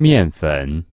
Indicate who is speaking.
Speaker 1: 面粉。